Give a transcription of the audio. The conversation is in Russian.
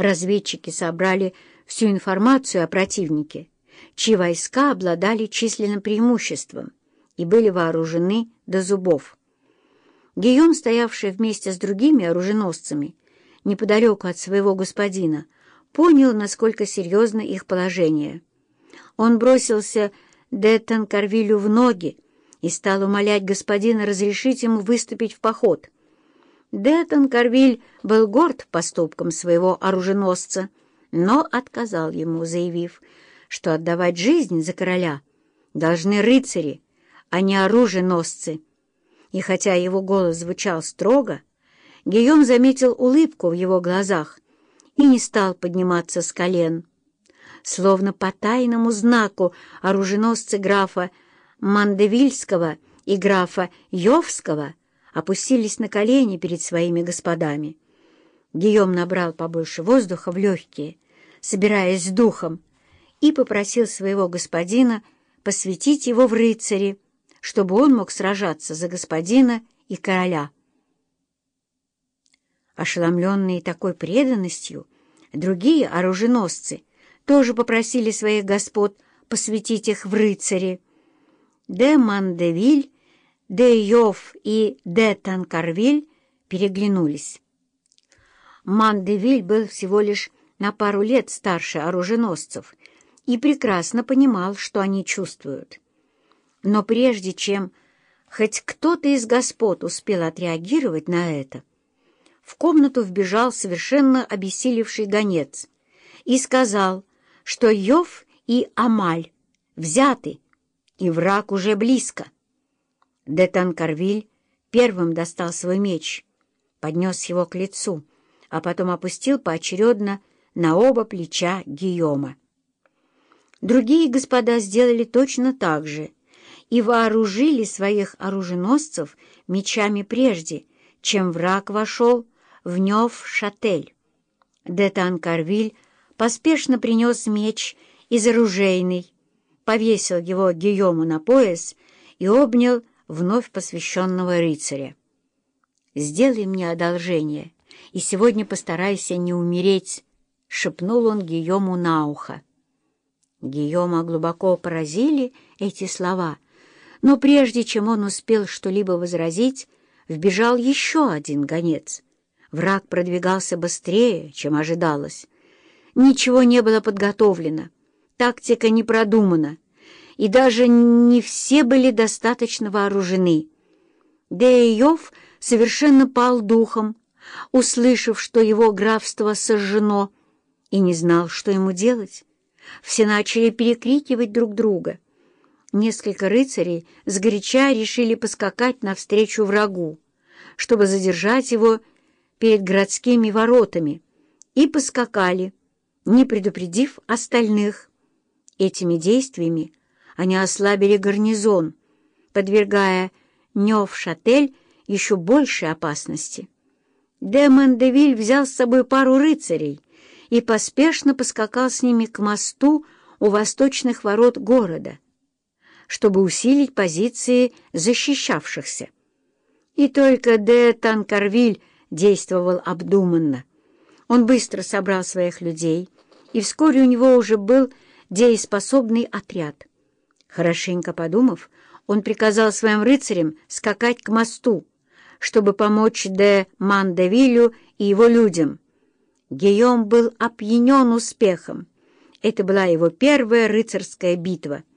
Разведчики собрали всю информацию о противнике, чьи войска обладали численным преимуществом и были вооружены до зубов. Гийом, стоявший вместе с другими оруженосцами неподалеку от своего господина, понял, насколько серьезно их положение. Он бросился Детон Карвилю в ноги и стал умолять господина разрешить ему выступить в поход. Детон Карвиль был горд поступком своего оруженосца, но отказал ему, заявив, что отдавать жизнь за короля должны рыцари, а не оруженосцы. И хотя его голос звучал строго, Гийом заметил улыбку в его глазах и не стал подниматься с колен. Словно по тайному знаку оруженосцы графа Мандевильского и графа Йовского опустились на колени перед своими господами. Гийом набрал побольше воздуха в легкие, собираясь с духом, и попросил своего господина посвятить его в рыцари, чтобы он мог сражаться за господина и короля. Ошеломленные такой преданностью, другие оруженосцы тоже попросили своих господ посвятить их в рыцари. Де Мандевиль, де Йов и де Танкарвиль переглянулись. Мандевиль был всего лишь на пару лет старше оруженосцев и прекрасно понимал, что они чувствуют. Но прежде чем хоть кто-то из господ успел отреагировать на это, в комнату вбежал совершенно обессилевший гонец и сказал, что Йов и Амаль взяты, и враг уже близко. Детан Карвиль первым достал свой меч, поднес его к лицу, а потом опустил поочередно на оба плеча Гийома. Другие господа сделали точно так же и вооружили своих оруженосцев мечами прежде, чем враг вошел в Нев-Шатель. Детан Карвиль поспешно принес меч из оружейной, повесил его Гийому на пояс и обнял вновь посвященного рыцаря. «Сделай мне одолжение, и сегодня постарайся не умереть», — шепнул он Гийому на ухо. Гийома глубоко поразили эти слова, но прежде чем он успел что-либо возразить, вбежал еще один гонец. Враг продвигался быстрее, чем ожидалось. Ничего не было подготовлено, тактика не продумана, и даже не все были достаточно вооружены. Деев совершенно пал духом, услышав, что его графство сожжено, и не знал, что ему делать. Все начали перекрикивать друг друга. Несколько рыцарей сгоряча решили поскакать навстречу врагу, чтобы задержать его перед городскими воротами, и поскакали, не предупредив остальных. Этими действиями они ослабили гарнизон, подвергая Нев-Шатель еще большей опасности. Де Мендевиль взял с собой пару рыцарей и поспешно поскакал с ними к мосту у восточных ворот города, чтобы усилить позиции защищавшихся. И только де Танкарвиль действовал обдуманно. Он быстро собрал своих людей, и вскоре у него уже был дееспособный отряд. Хорошенько подумав, он приказал своим рыцарям скакать к мосту, чтобы помочь де Мандевилю и его людям. Гийом был опьянен успехом. Это была его первая рыцарская битва —